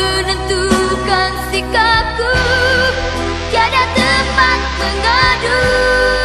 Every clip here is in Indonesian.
menentukan sikapku Tiada tempat mengadu.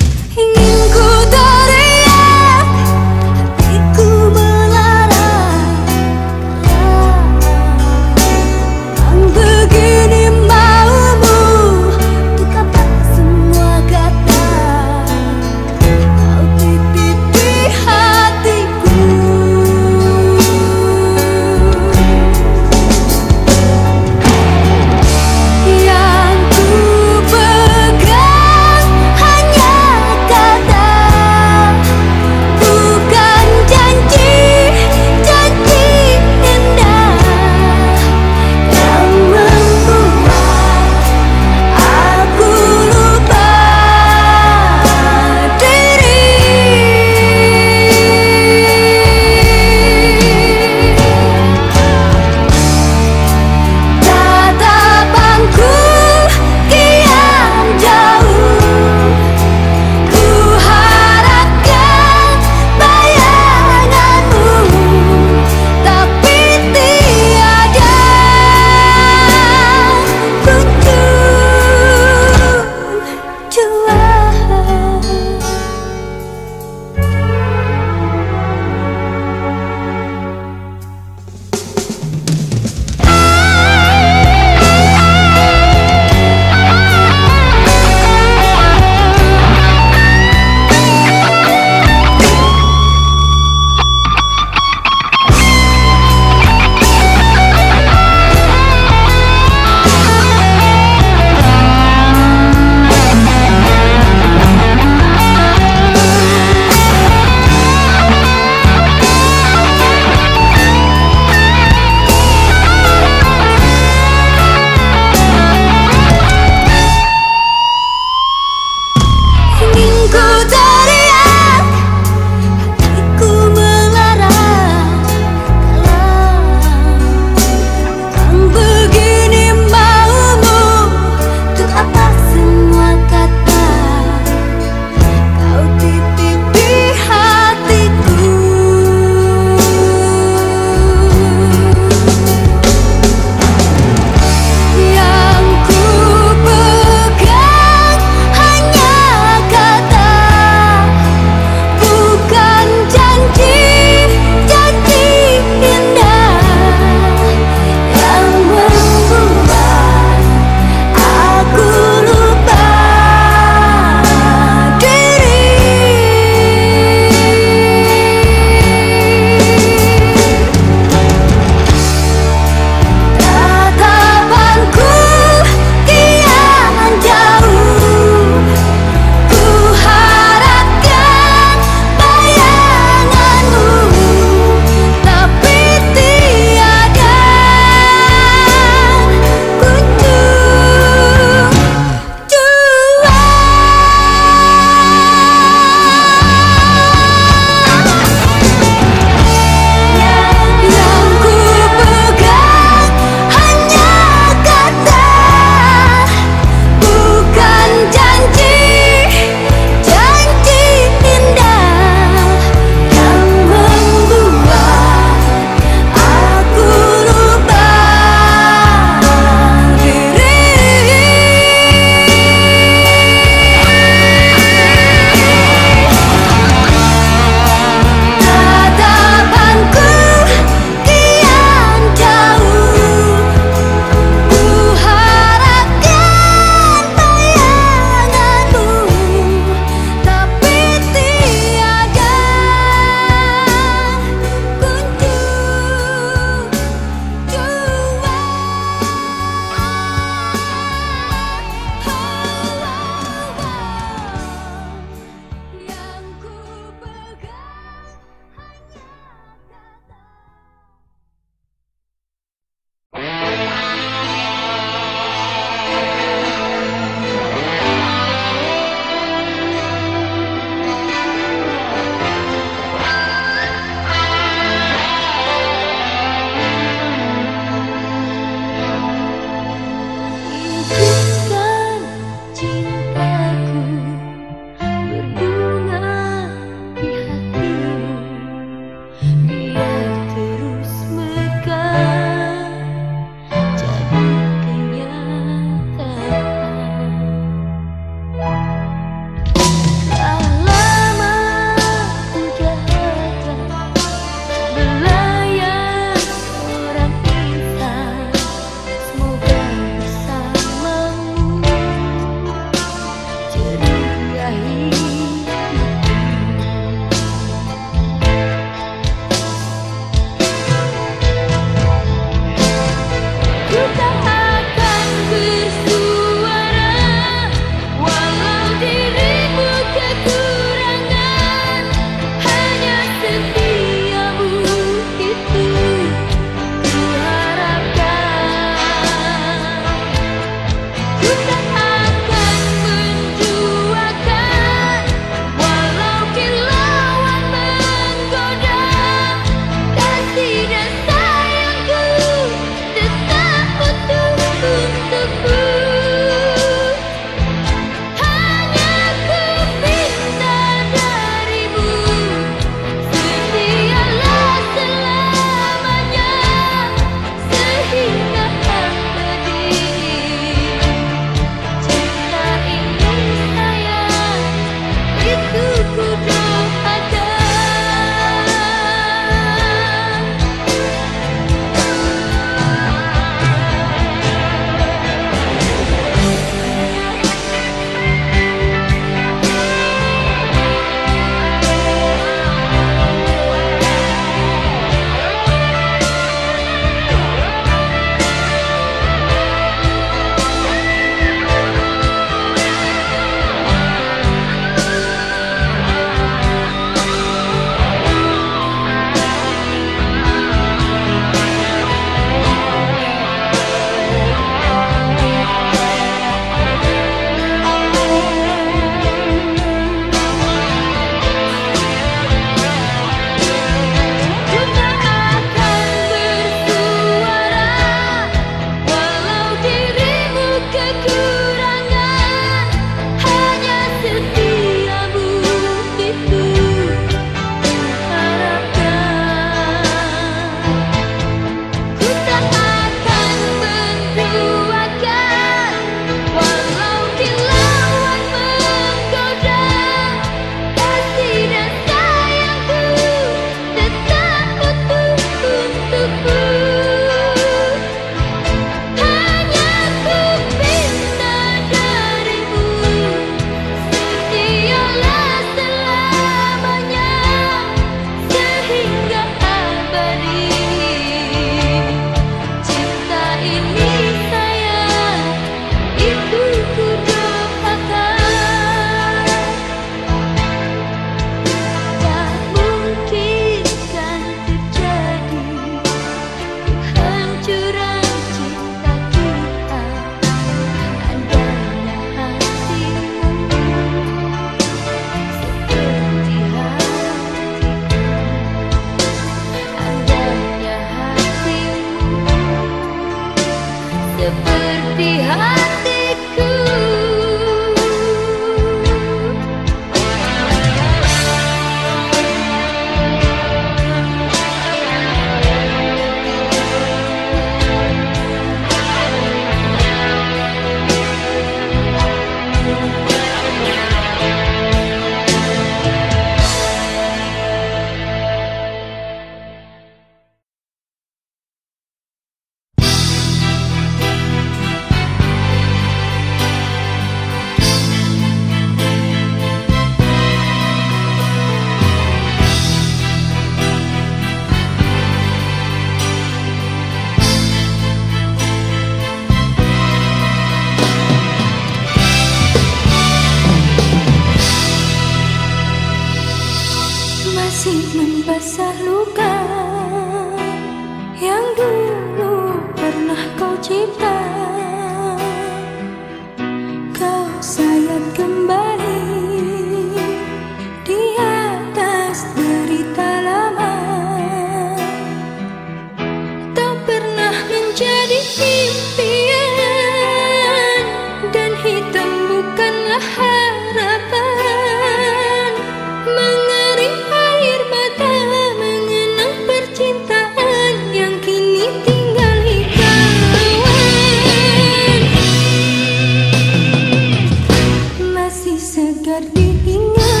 应该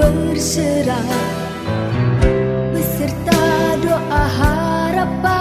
Aku rela biarpun padamu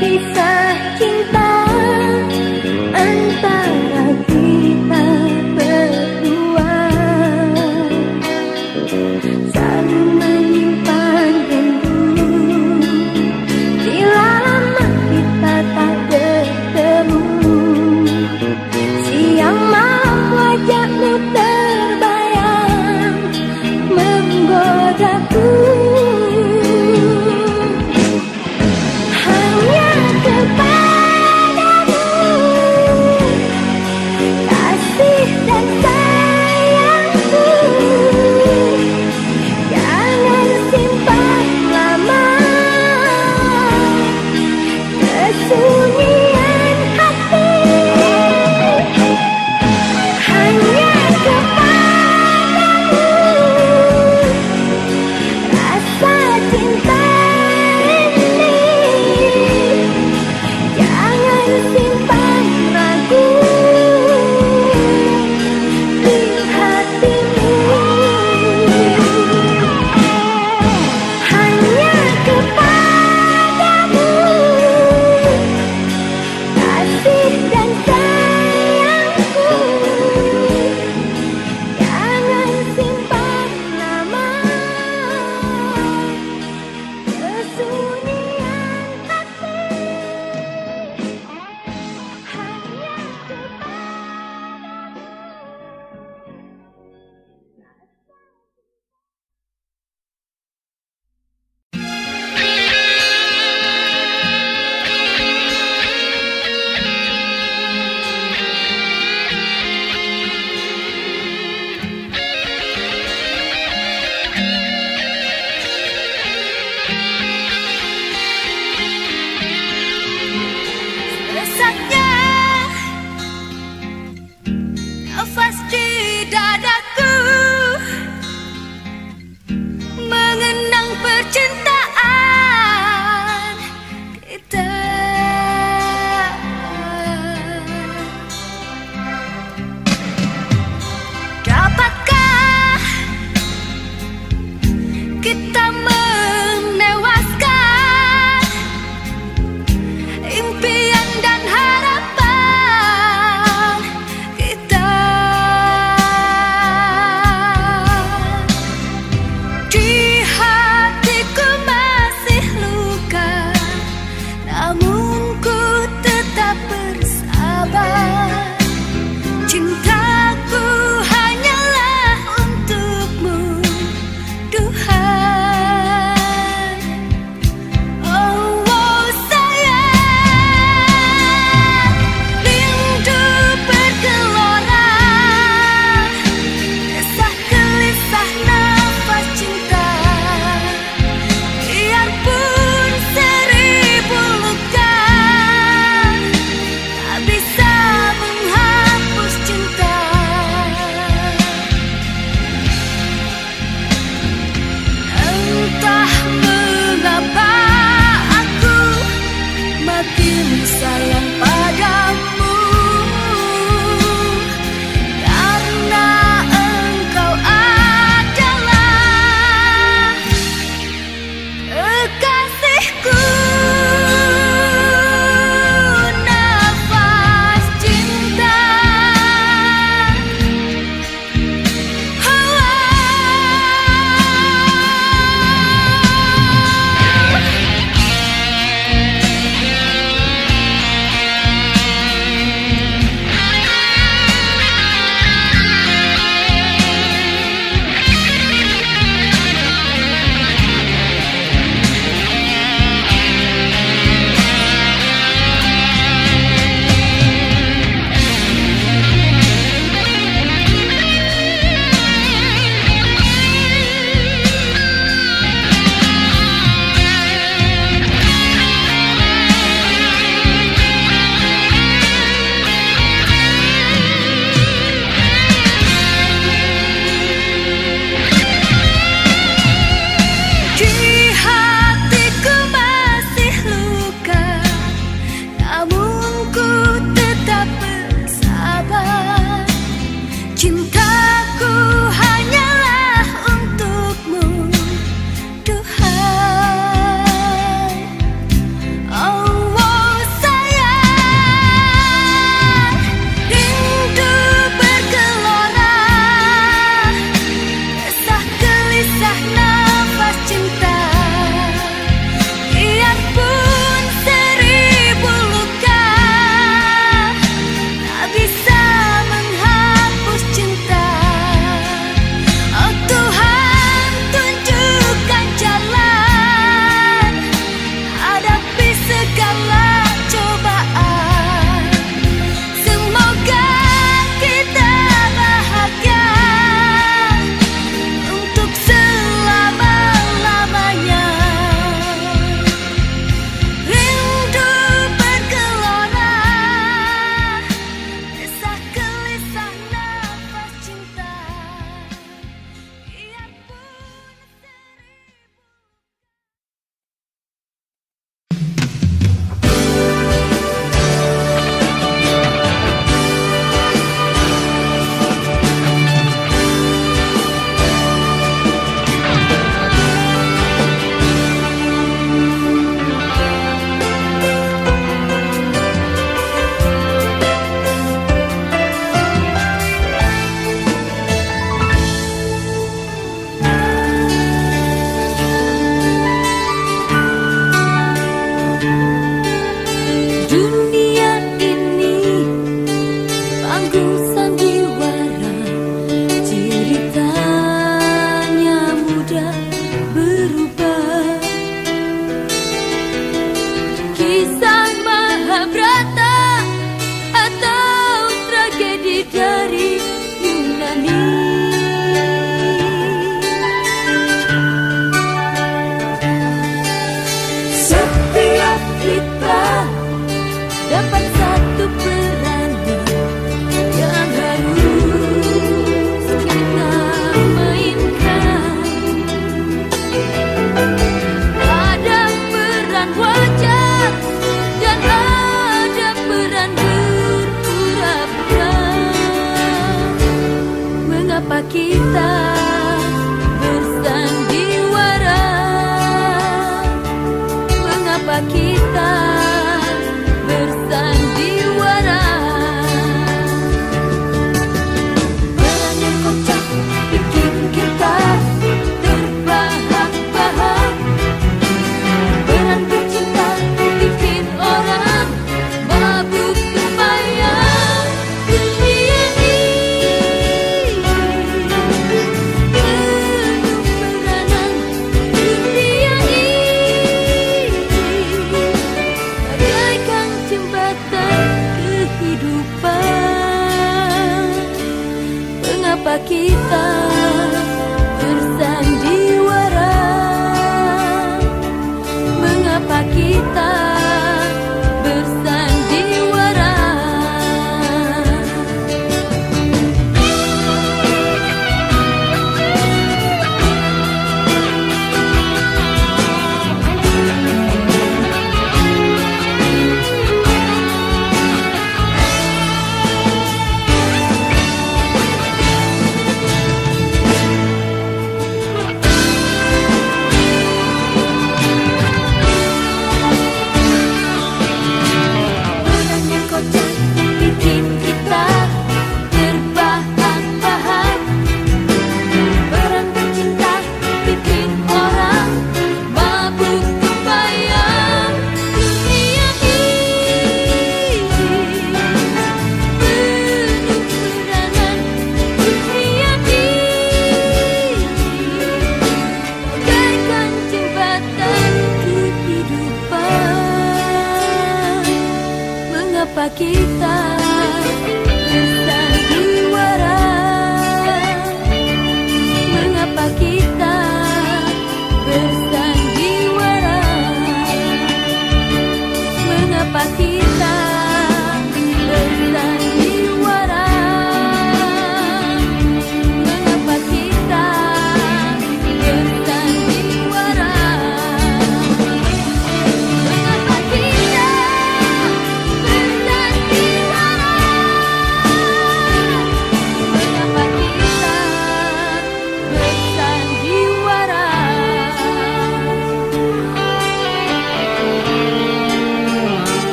bisa